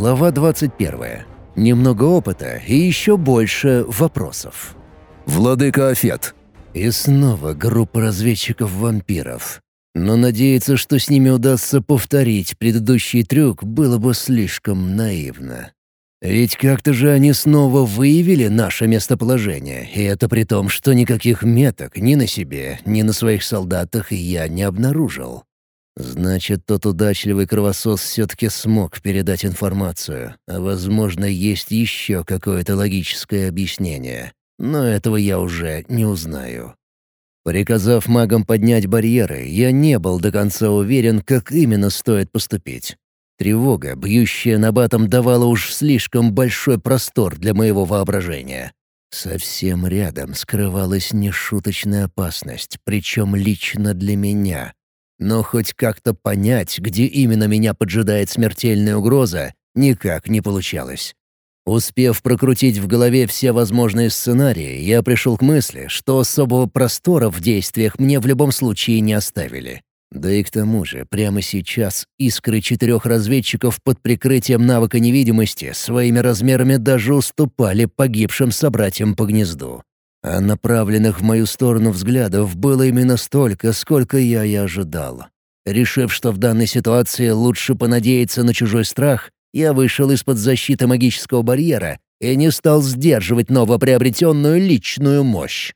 Глава 21. Немного опыта и еще больше вопросов. «Владыка Афет». И снова группа разведчиков-вампиров. Но надеяться, что с ними удастся повторить предыдущий трюк, было бы слишком наивно. Ведь как-то же они снова выявили наше местоположение, и это при том, что никаких меток ни на себе, ни на своих солдатах я не обнаружил. Значит, тот удачливый кровосос все-таки смог передать информацию, а, возможно, есть еще какое-то логическое объяснение. Но этого я уже не узнаю. Приказав магам поднять барьеры, я не был до конца уверен, как именно стоит поступить. Тревога, бьющая на батом, давала уж слишком большой простор для моего воображения. Совсем рядом скрывалась нешуточная опасность, причем лично для меня. Но хоть как-то понять, где именно меня поджидает смертельная угроза, никак не получалось. Успев прокрутить в голове все возможные сценарии, я пришел к мысли, что особого простора в действиях мне в любом случае не оставили. Да и к тому же, прямо сейчас искры четырех разведчиков под прикрытием навыка невидимости своими размерами даже уступали погибшим собратьям по гнезду. А направленных в мою сторону взглядов было именно столько, сколько я и ожидал. Решив, что в данной ситуации лучше понадеяться на чужой страх, я вышел из-под защиты магического барьера и не стал сдерживать новоприобретенную личную мощь.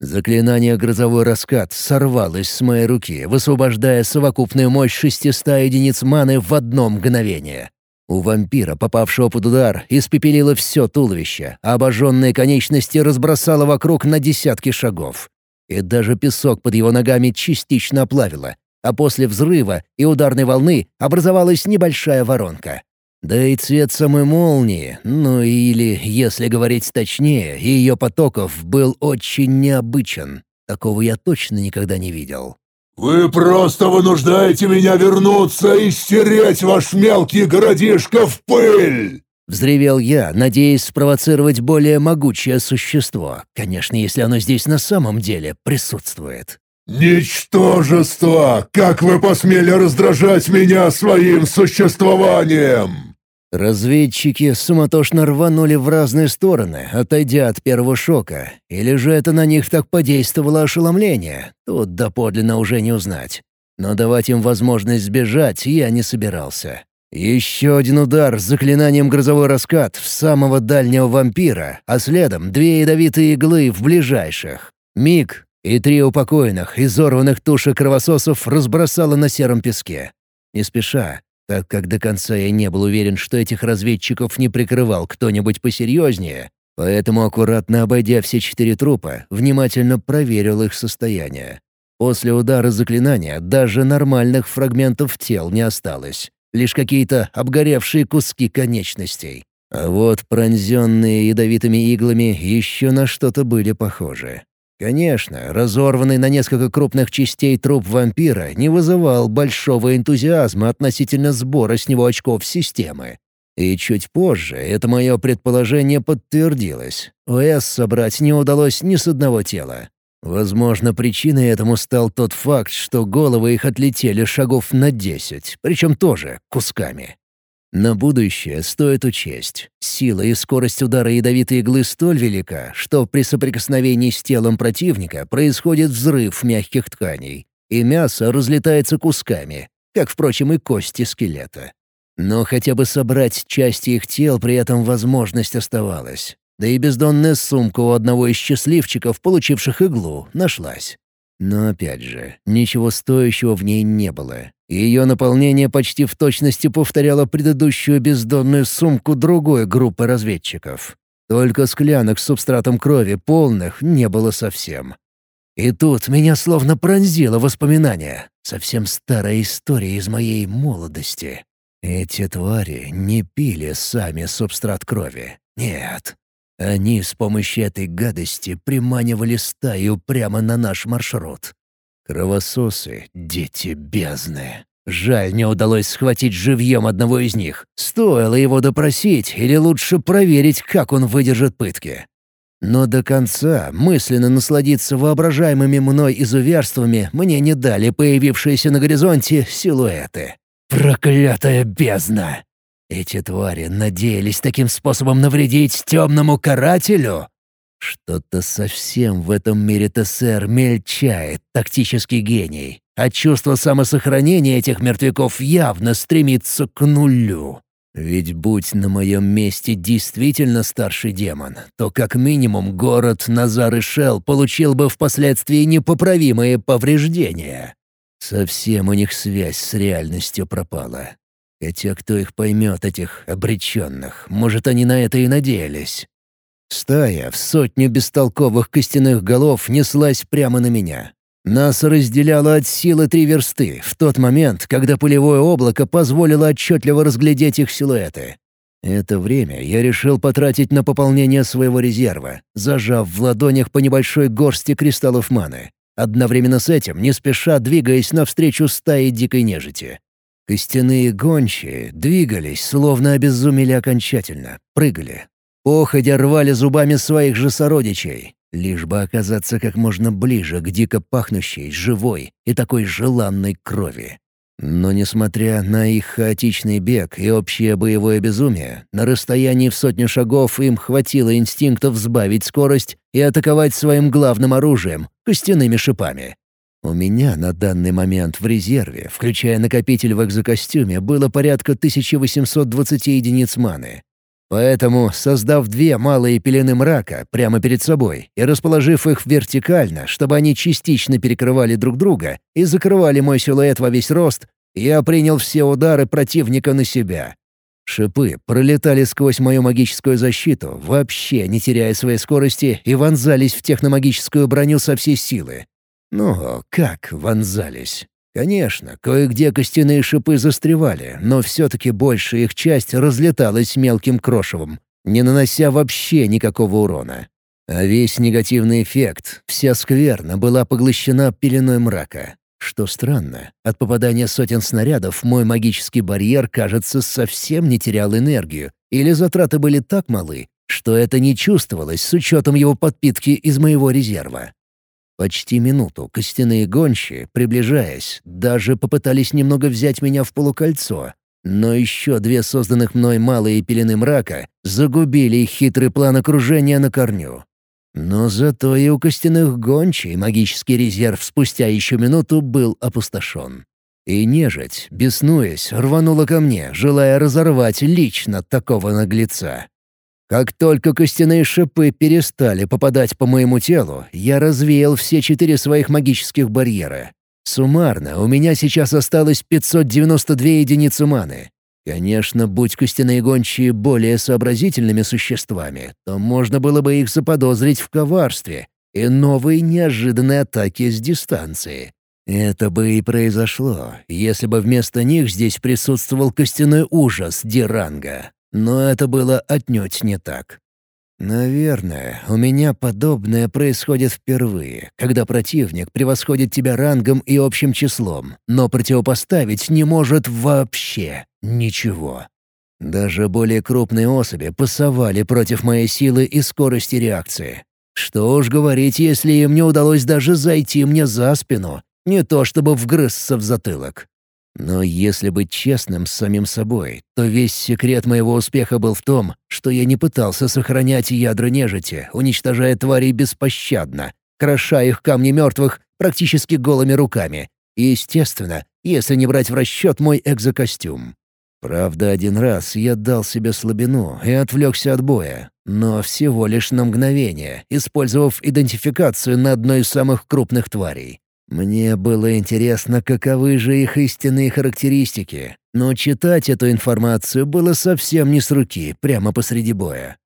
Заклинание «Грозовой раскат» сорвалось с моей руки, высвобождая совокупную мощь 600 единиц маны в одно мгновение. У вампира, попавшего под удар, испепелило все туловище, а обожженные конечности разбросало вокруг на десятки шагов. И даже песок под его ногами частично оплавило, а после взрыва и ударной волны образовалась небольшая воронка. Да и цвет самой молнии, ну или, если говорить точнее, ее потоков был очень необычен. Такого я точно никогда не видел. «Вы просто вынуждаете меня вернуться и стереть ваш мелкий городишко в пыль!» Взревел я, надеясь спровоцировать более могучее существо. Конечно, если оно здесь на самом деле присутствует. «Ничтожество! Как вы посмели раздражать меня своим существованием?» Разведчики суматошно рванули в разные стороны, отойдя от первого шока. Или же это на них так подействовало ошеломление? Тут доподлинно уже не узнать. Но давать им возможность сбежать я не собирался. Еще один удар с заклинанием «Грозовой раскат» в самого дальнего вампира, а следом две ядовитые иглы в ближайших. Миг, и три упокоенных, изорванных тушек кровососов разбросало на сером песке. Не спеша, так как до конца я не был уверен, что этих разведчиков не прикрывал кто-нибудь посерьезнее, поэтому, аккуратно обойдя все четыре трупа, внимательно проверил их состояние. После удара заклинания даже нормальных фрагментов тел не осталось, лишь какие-то обгоревшие куски конечностей. А вот пронзенные ядовитыми иглами еще на что-то были похожи. Конечно, разорванный на несколько крупных частей труп вампира не вызывал большого энтузиазма относительно сбора с него очков системы. И чуть позже это мое предположение подтвердилось. ОС собрать не удалось ни с одного тела. Возможно, причиной этому стал тот факт, что головы их отлетели шагов на десять, причем тоже кусками. На будущее стоит учесть. Сила и скорость удара ядовитой иглы столь велика, что при соприкосновении с телом противника происходит взрыв мягких тканей, и мясо разлетается кусками, как, впрочем, и кости скелета. Но хотя бы собрать части их тел при этом возможность оставалась. Да и бездонная сумка у одного из счастливчиков, получивших иглу, нашлась. Но опять же, ничего стоящего в ней не было. Ее наполнение почти в точности повторяло предыдущую бездонную сумку другой группы разведчиков. Только склянок с субстратом крови полных не было совсем. И тут меня словно пронзило воспоминание. Совсем старая история из моей молодости. Эти твари не пили сами субстрат крови. Нет, они с помощью этой гадости приманивали стаю прямо на наш маршрут. Кровососы — дети бездны. Жаль, не удалось схватить живьем одного из них. Стоило его допросить или лучше проверить, как он выдержит пытки. Но до конца мысленно насладиться воображаемыми мной изуверствами мне не дали появившиеся на горизонте силуэты. Проклятая бездна! Эти твари надеялись таким способом навредить темному карателю? Что-то совсем в этом мире ТСР мельчает, тактический гений, а чувство самосохранения этих мертвяков явно стремится к нулю. Ведь будь на моем месте действительно старший демон, то как минимум город Назар и Шел получил бы впоследствии непоправимые повреждения. Совсем у них связь с реальностью пропала. Хотя кто их поймет, этих обреченных? Может, они на это и надеялись? Стая в сотню бестолковых костяных голов неслась прямо на меня. Нас разделяло от силы три версты в тот момент, когда пулевое облако позволило отчетливо разглядеть их силуэты. Это время я решил потратить на пополнение своего резерва, зажав в ладонях по небольшой горсти кристаллов маны. Одновременно с этим, не спеша двигаясь навстречу стае дикой нежити. Костяные гончие двигались, словно обезумели окончательно, прыгали. Походя рвали зубами своих же сородичей, лишь бы оказаться как можно ближе к дико пахнущей, живой и такой желанной крови. Но несмотря на их хаотичный бег и общее боевое безумие, на расстоянии в сотню шагов им хватило инстинктов сбавить скорость и атаковать своим главным оружием — костяными шипами. У меня на данный момент в резерве, включая накопитель в экзокостюме, было порядка 1820 единиц маны. Поэтому, создав две малые пелены мрака прямо перед собой и расположив их вертикально, чтобы они частично перекрывали друг друга и закрывали мой силуэт во весь рост, я принял все удары противника на себя. Шипы пролетали сквозь мою магическую защиту, вообще не теряя своей скорости, и вонзались в техномагическую броню со всей силы. Ну, как вонзались? Конечно, кое-где костяные шипы застревали, но все-таки большая их часть разлеталась мелким крошевом, не нанося вообще никакого урона. А весь негативный эффект, вся скверна была поглощена пеленой мрака. Что странно, от попадания сотен снарядов мой магический барьер, кажется, совсем не терял энергию, или затраты были так малы, что это не чувствовалось с учетом его подпитки из моего резерва. Почти минуту костяные гончие, приближаясь, даже попытались немного взять меня в полукольцо, но еще две созданных мной малые пелены мрака загубили их хитрый план окружения на корню. Но зато и у костяных гончей магический резерв спустя еще минуту был опустошен. И нежить, беснуясь, рванула ко мне, желая разорвать лично такого наглеца. Как только костяные шипы перестали попадать по моему телу, я развеял все четыре своих магических барьера. Суммарно у меня сейчас осталось 592 единицы маны. Конечно, будь костяные гончие более сообразительными существами, то можно было бы их заподозрить в коварстве и новой неожиданной атаке с дистанции. Это бы и произошло, если бы вместо них здесь присутствовал костяной ужас Диранга. Но это было отнюдь не так. Наверное, у меня подобное происходит впервые, когда противник превосходит тебя рангом и общим числом, но противопоставить не может вообще ничего. Даже более крупные особи пасовали против моей силы и скорости реакции. Что уж говорить, если им не удалось даже зайти мне за спину, не то чтобы вгрызться в затылок. Но если быть честным с самим собой, то весь секрет моего успеха был в том, что я не пытался сохранять ядра нежити, уничтожая тварей беспощадно, кроша их камни мертвых практически голыми руками. И, естественно, если не брать в расчет мой экзокостюм. Правда, один раз я дал себе слабину и отвлекся от боя, но всего лишь на мгновение, использовав идентификацию на одной из самых крупных тварей. Мне было интересно, каковы же их истинные характеристики, но читать эту информацию было совсем не с руки, прямо посреди боя.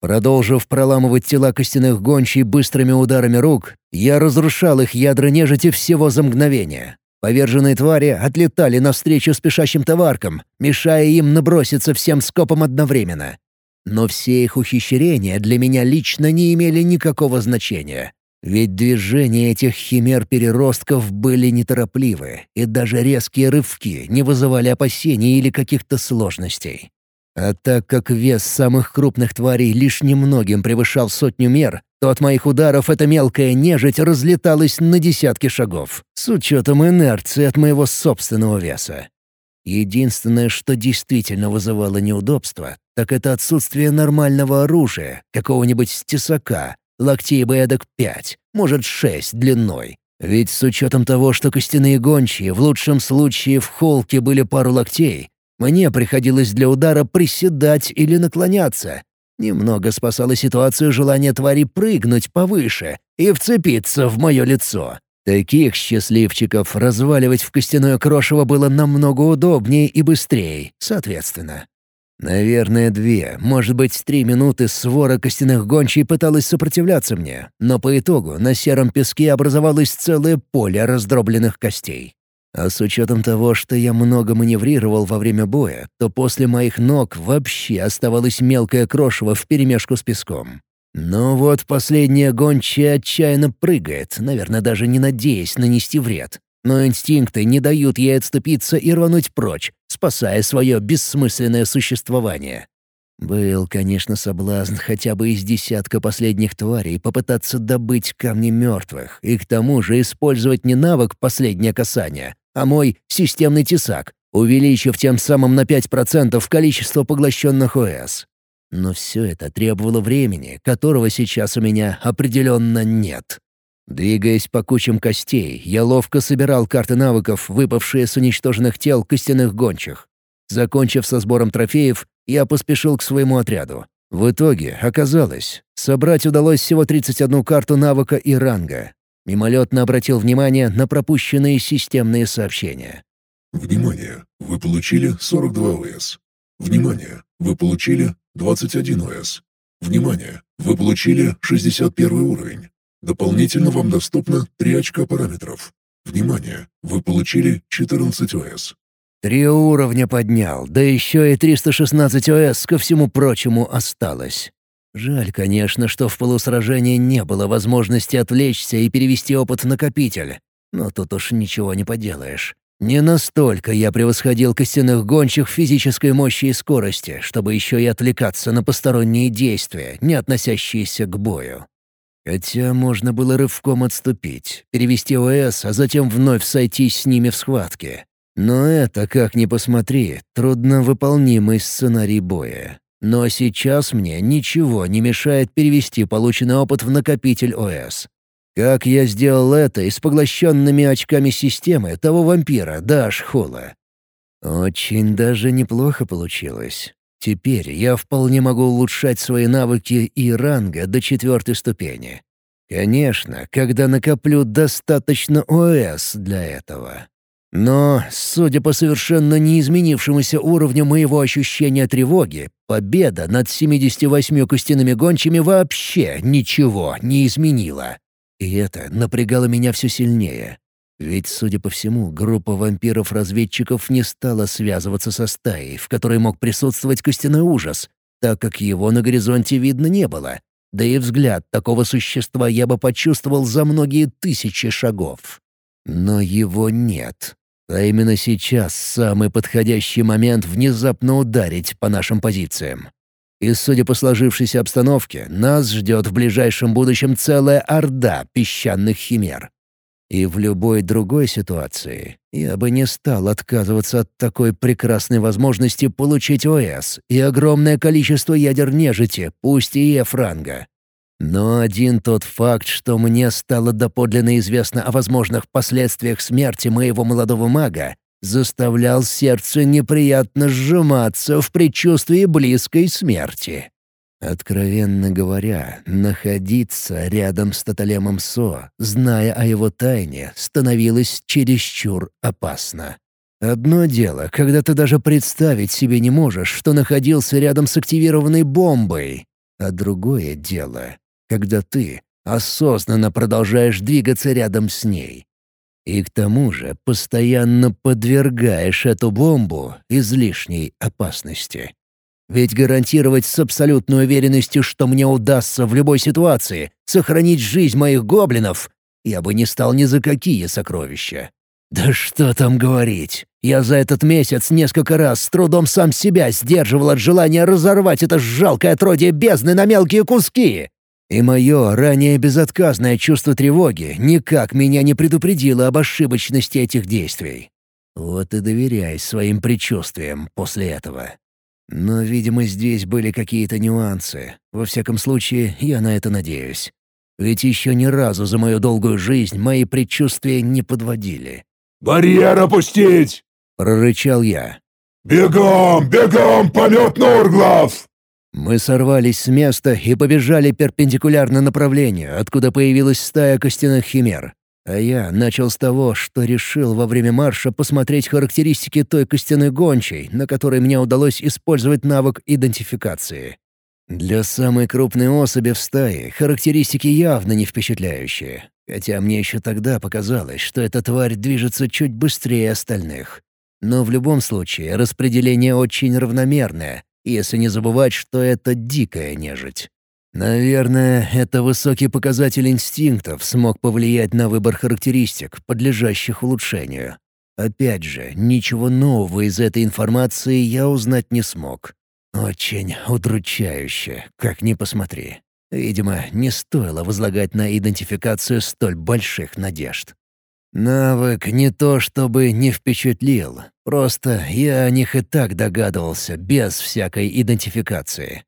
Продолжив проламывать тела костяных гончей быстрыми ударами рук, я разрушал их ядра нежити всего за мгновение. Поверженные твари отлетали навстречу спешащим товаркам, мешая им наброситься всем скопом одновременно. Но все их ухищрения для меня лично не имели никакого значения. Ведь движения этих химер-переростков были неторопливы, и даже резкие рывки не вызывали опасений или каких-то сложностей. А так как вес самых крупных тварей лишь немногим превышал сотню мер, то от моих ударов эта мелкая нежить разлеталась на десятки шагов, с учетом инерции от моего собственного веса. Единственное, что действительно вызывало неудобство, так это отсутствие нормального оружия, какого-нибудь тесака, локтей бы эдак пять, может шесть длиной. Ведь с учетом того, что костяные гончие в лучшем случае в холке были пару локтей, мне приходилось для удара приседать или наклоняться. Немного спасало ситуацию желание твари прыгнуть повыше и вцепиться в мое лицо. Таких счастливчиков разваливать в костяное крошево было намного удобнее и быстрее, соответственно. Наверное, две, может быть, три минуты свора костяных гончей пыталась сопротивляться мне, но по итогу на сером песке образовалось целое поле раздробленных костей. А с учетом того, что я много маневрировал во время боя, то после моих ног вообще оставалось мелкое крошево вперемешку с песком. Но вот последняя гончая отчаянно прыгает, наверное, даже не надеясь нанести вред. Но инстинкты не дают ей отступиться и рвануть прочь, спасая свое бессмысленное существование. Был, конечно, соблазн хотя бы из десятка последних тварей попытаться добыть камни мертвых и к тому же использовать не навык «последнее касание», а мой системный тесак, увеличив тем самым на 5% количество поглощенных ОС. Но все это требовало времени, которого сейчас у меня определенно нет. Двигаясь по кучам костей, я ловко собирал карты навыков, выпавшие с уничтоженных тел костяных гончих. Закончив со сбором трофеев, я поспешил к своему отряду. В итоге, оказалось, собрать удалось всего 31 карту навыка и ранга. Мимолетно обратил внимание на пропущенные системные сообщения. «Внимание! Вы получили 42 ОС. Внимание! Вы получили 21 ОС. Внимание! Вы получили 61 уровень. Дополнительно вам доступно 3 очка параметров. Внимание! Вы получили 14 ОС. Три уровня поднял, да еще и 316 ОС ко всему прочему осталось. Жаль, конечно, что в полусражении не было возможности отвлечься и перевести опыт в накопитель. Но тут уж ничего не поделаешь. Не настолько я превосходил костяных гончих физической мощи и скорости, чтобы еще и отвлекаться на посторонние действия, не относящиеся к бою. Хотя можно было рывком отступить, перевести ОС, а затем вновь сойтись с ними в схватке. Но это, как ни посмотри, трудновыполнимый сценарий боя. Но сейчас мне ничего не мешает перевести полученный опыт в накопитель ОС. Как я сделал это и с поглощенными очками системы того вампира, Даш Хола? Очень даже неплохо получилось. Теперь я вполне могу улучшать свои навыки и ранга до четвертой ступени. Конечно, когда накоплю достаточно ОС для этого. Но, судя по совершенно неизменившемуся уровню моего ощущения тревоги, победа над 78 костяными гончими вообще ничего не изменила. И это напрягало меня все сильнее. Ведь, судя по всему, группа вампиров-разведчиков не стала связываться со стаей, в которой мог присутствовать костяной ужас, так как его на горизонте видно не было. Да и взгляд такого существа я бы почувствовал за многие тысячи шагов. Но его нет. А именно сейчас самый подходящий момент внезапно ударить по нашим позициям. И, судя по сложившейся обстановке, нас ждет в ближайшем будущем целая орда песчаных химер. И в любой другой ситуации я бы не стал отказываться от такой прекрасной возможности получить ОС и огромное количество ядер нежити, пусть и Ефранга. Но один тот факт, что мне стало доподлинно известно о возможных последствиях смерти моего молодого мага, заставлял сердце неприятно сжиматься в предчувствии близкой смерти. Откровенно говоря, находиться рядом с Таталемом Со, зная о его тайне, становилось чересчур опасно. Одно дело, когда ты даже представить себе не можешь, что находился рядом с активированной бомбой, а другое дело, когда ты осознанно продолжаешь двигаться рядом с ней, и к тому же постоянно подвергаешь эту бомбу излишней опасности. Ведь гарантировать с абсолютной уверенностью, что мне удастся в любой ситуации сохранить жизнь моих гоблинов, я бы не стал ни за какие сокровища. Да что там говорить. Я за этот месяц несколько раз с трудом сам себя сдерживал от желания разорвать это жалкое отродье бездны на мелкие куски. И мое ранее безотказное чувство тревоги никак меня не предупредило об ошибочности этих действий. Вот и доверяй своим предчувствиям после этого. Но, видимо, здесь были какие-то нюансы. Во всяком случае, я на это надеюсь. Ведь еще ни разу за мою долгую жизнь мои предчувствия не подводили. «Барьер опустить!» — прорычал я. «Бегом, бегом, полет Нурглав!» Мы сорвались с места и побежали перпендикулярно направлению, откуда появилась стая костяных химер. А я начал с того, что решил во время марша посмотреть характеристики той костяной гончей, на которой мне удалось использовать навык идентификации. Для самой крупной особи в стае характеристики явно не впечатляющие, хотя мне еще тогда показалось, что эта тварь движется чуть быстрее остальных. Но в любом случае распределение очень равномерное, если не забывать, что это дикая нежить. Наверное, это высокий показатель инстинктов смог повлиять на выбор характеристик, подлежащих улучшению. Опять же, ничего нового из этой информации я узнать не смог. Очень удручающе, как ни посмотри. Видимо, не стоило возлагать на идентификацию столь больших надежд. Навык не то чтобы не впечатлил, просто я о них и так догадывался, без всякой идентификации.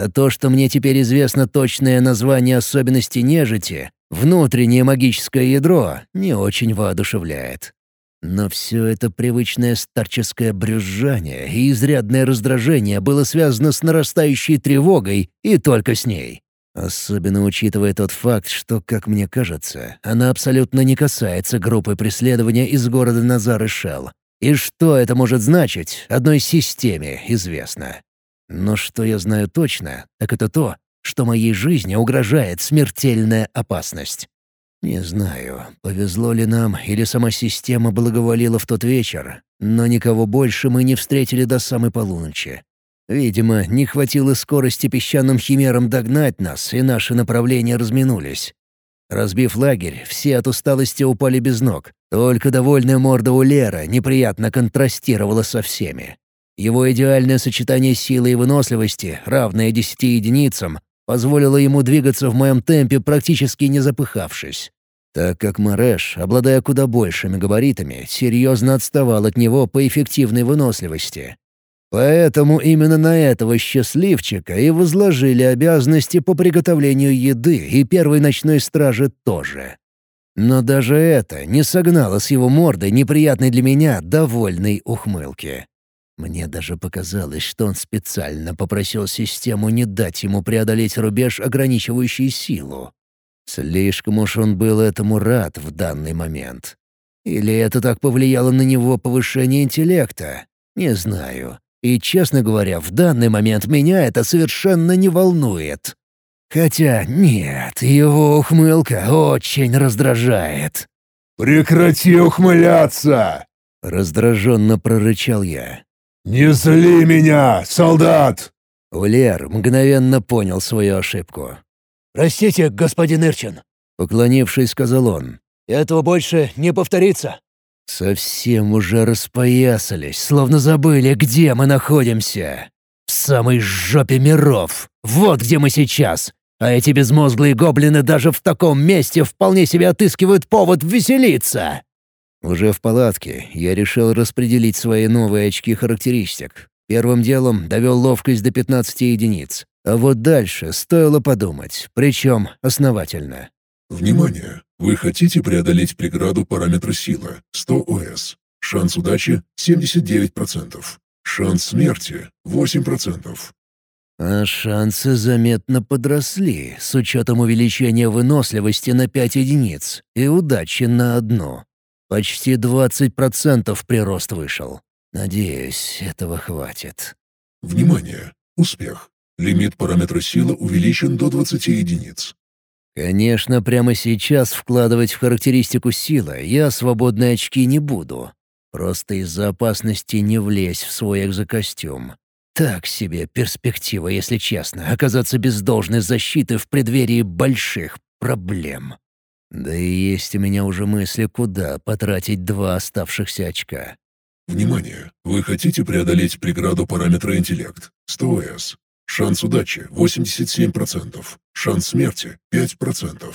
А то, что мне теперь известно точное название особенностей нежити, внутреннее магическое ядро, не очень воодушевляет. Но все это привычное старческое брюзжание и изрядное раздражение было связано с нарастающей тревогой и только с ней. Особенно учитывая тот факт, что, как мне кажется, она абсолютно не касается группы преследования из города Назар и Шелл. И что это может значить, одной системе известно. Но что я знаю точно, так это то, что моей жизни угрожает смертельная опасность. Не знаю, повезло ли нам или сама система благоволила в тот вечер, но никого больше мы не встретили до самой полуночи. Видимо, не хватило скорости песчаным химерам догнать нас, и наши направления разминулись. Разбив лагерь, все от усталости упали без ног. Только довольная морда у Лера неприятно контрастировала со всеми. Его идеальное сочетание силы и выносливости, равное десяти единицам, позволило ему двигаться в моем темпе, практически не запыхавшись. Так как Мареш, обладая куда большими габаритами, серьезно отставал от него по эффективной выносливости. Поэтому именно на этого счастливчика и возложили обязанности по приготовлению еды и первой ночной стражи тоже. Но даже это не согнало с его морды неприятной для меня довольной ухмылки. Мне даже показалось, что он специально попросил систему не дать ему преодолеть рубеж, ограничивающий силу. Слишком уж он был этому рад в данный момент. Или это так повлияло на него повышение интеллекта? Не знаю. И, честно говоря, в данный момент меня это совершенно не волнует. Хотя нет, его ухмылка очень раздражает. «Прекрати ухмыляться!» — раздраженно прорычал я. «Не зли меня, солдат!» Улер мгновенно понял свою ошибку. «Простите, господин Ирчин», — поклонившись, сказал он. «Этого больше не повторится». Совсем уже распоясались, словно забыли, где мы находимся. В самой жопе миров. Вот где мы сейчас. А эти безмозглые гоблины даже в таком месте вполне себе отыскивают повод веселиться. Уже в палатке я решил распределить свои новые очки характеристик. Первым делом довел ловкость до 15 единиц. А вот дальше стоило подумать, причем основательно. Внимание! Вы хотите преодолеть преграду параметра сила 100 ОС. Шанс удачи 79%. Шанс смерти 8%. А шансы заметно подросли, с учетом увеличения выносливости на 5 единиц и удачи на одну. Почти 20% прирост вышел. Надеюсь, этого хватит. Внимание! Успех. Лимит параметра сила увеличен до 20 единиц. Конечно, прямо сейчас вкладывать в характеристику сила я свободные очки не буду. Просто из-за опасности не влезть в свой экзокостюм. Так себе перспектива, если честно, оказаться без должной защиты в преддверии больших проблем. Да и есть у меня уже мысли, куда потратить два оставшихся очка. Внимание! Вы хотите преодолеть преграду параметра интеллект 100 С. Шанс удачи 87%. Шанс смерти 5%.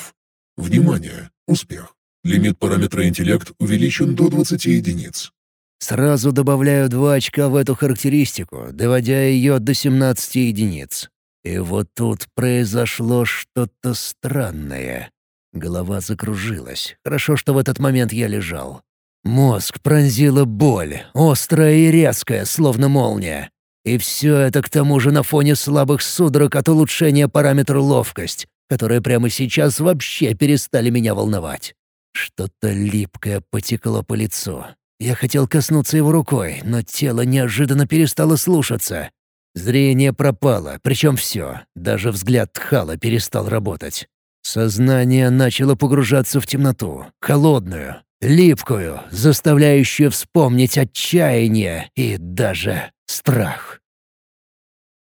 Внимание! Успех! Лимит параметра интеллект увеличен до 20 единиц. Сразу добавляю два очка в эту характеристику, доводя ее до 17 единиц. И вот тут произошло что-то странное. Голова закружилась. Хорошо, что в этот момент я лежал. Мозг пронзила боль, острая и резкая, словно молния. И все это к тому же на фоне слабых судорог от улучшения параметра ловкость, которые прямо сейчас вообще перестали меня волновать. Что-то липкое потекло по лицу. Я хотел коснуться его рукой, но тело неожиданно перестало слушаться. Зрение пропало, причем все, даже взгляд Тхала перестал работать. Сознание начало погружаться в темноту, холодную, липкую, заставляющую вспомнить отчаяние и даже страх.